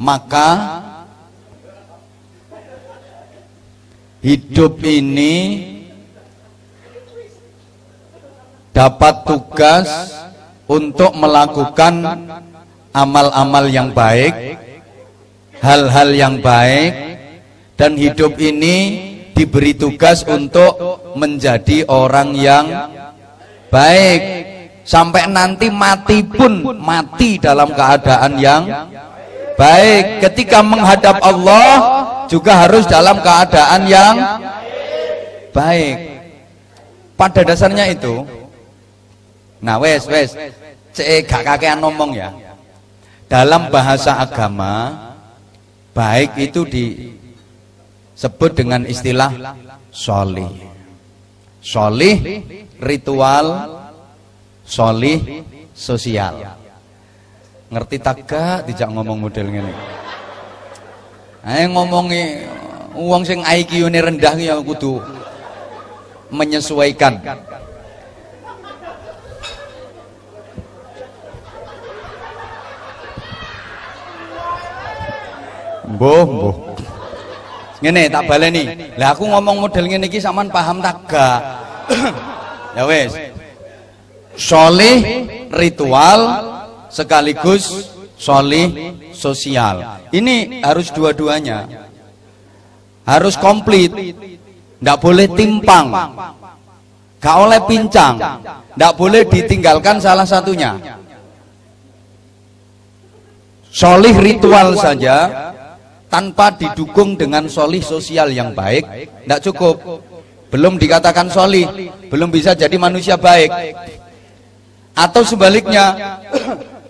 maka hidup ini dapat tugas untuk melakukan amal-amal yang baik, hal-hal yang baik, dan hidup ini diberi tugas untuk menjadi orang yang baik. Sampai nanti mati pun mati dalam keadaan yang baik ketika menghadap Allah juga harus dalam keadaan yang baik pada dasarnya itu Nah, wes wes, cek gak kakean ngomong ya. Dalam bahasa agama, baik itu disebut dengan istilah solih. Solih ritual, solih sosial. Ngerti tak gak tidak ngomong model ini. Ayo ngomongi uang sing IQ-ne rendah ya kudu menyesuaikan Mbuh, mbuh. Ngene tak baleni. Lah aku ngomong model ngene iki sampean paham tak gak? ya wes. Solih ritual sekaligus solih sosial. Ini harus dua-duanya. Harus komplit. Tidak boleh timpang. Gak oleh pincang. Tidak boleh ditinggalkan salah satunya. Solih ritual saja tanpa didukung dengan solih sosial yang baik tidak cukup belum dikatakan solih belum bisa jadi manusia baik atau sebaliknya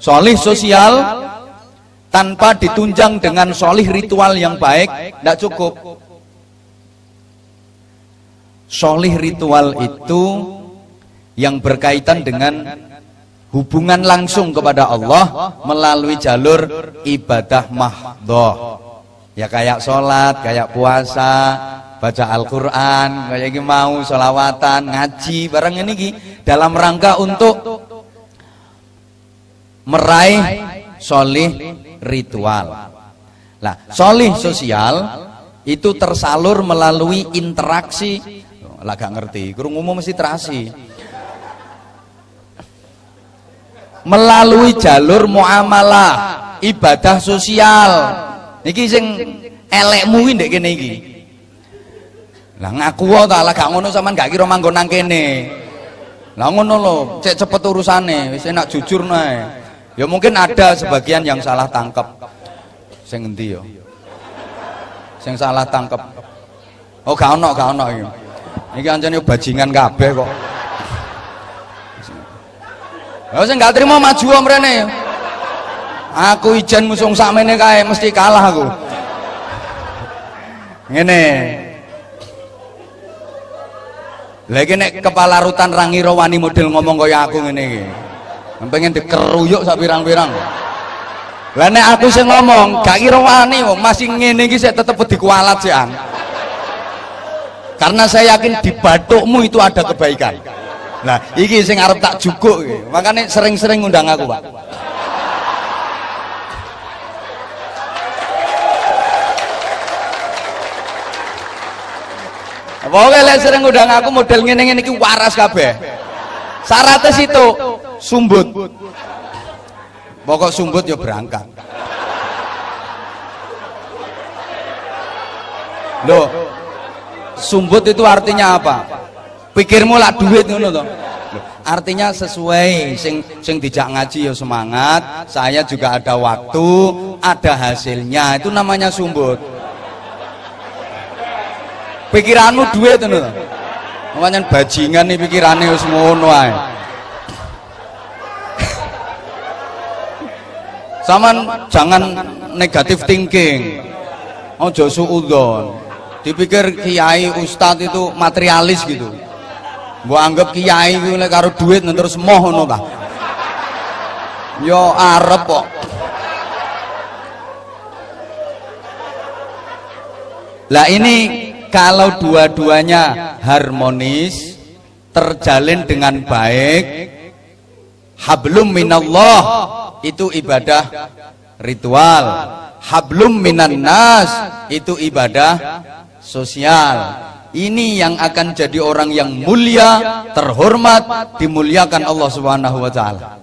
solih sosial tanpa ditunjang dengan solih ritual yang baik tidak cukup. Solih ritual itu yang berkaitan dengan hubungan langsung kepada Allah melalui jalur ibadah mahdoh ya kayak sholat kayak puasa baca Al-Quran kayak mau sholawatan ngaji barang ini dalam rangka untuk meraih solih ritual lah solih sosial itu tersalur melalui interaksi lah gak ngerti kurung umum mesti terasi melalui jalur muamalah ibadah sosial Niki sing elekmu iki ndek kene iki. Lah ngaku wae ta lah gak ngono sampean gak kira manggon nang kene. Lah ngono lho, cek cepet urusane, wis enak jujur nae. Ya mungkin ada sebagian yang salah tangkep. Sing endi ya? Sing salah tangkep. Oh gak ono, gak ono iki. Iki ancene bajingan kabeh kok. Lah sing gak trimo maju mrene. Aku ijen musung sakmene kae mesti kalah aku. Ngene. Lagi nek kepala rutan rangi wani model ngomong kaya aku ngene iki. Pengen dikeruyuk sak pirang-pirang. Lah nek aku sing ngomong gak kira wani wong masih ngene iki sik tetep dikualat sih Karena saya yakin di batukmu itu ada kebaikan. Nah, iki sing arep tak jukuk. Makanya sering-sering ngundang aku, Pak. Pokoknya lek sering udah ngaku model ngene-ngene iki waras kabeh. Syaratnya situ sumbut. Pokok sumbut ya berangkat. Loh, sumbut itu artinya apa? Pikirmu lah duit ngono to. Artinya sesuai sing sing dijak ngaji ya semangat, saya juga ada waktu, ada hasilnya. Itu namanya sumbut pikiranmu duit itu makanya bajingan nih pikirannya wis ngono ae Saman jangan negatif thinking. Ojo suudon. Dipikir kiai ustadz itu materialis gitu. Gua anggap kiai itu karo duit terus moh ngono ta yo arep kok. Lah ini kalau dua-duanya harmonis terjalin dengan baik hablum minallah itu ibadah ritual. Hablum minan nas. Itu ibadah sosial. Ini yang akan jadi orang yang mulia, terhormat, dimuliakan Allah Subhanahu wa taala.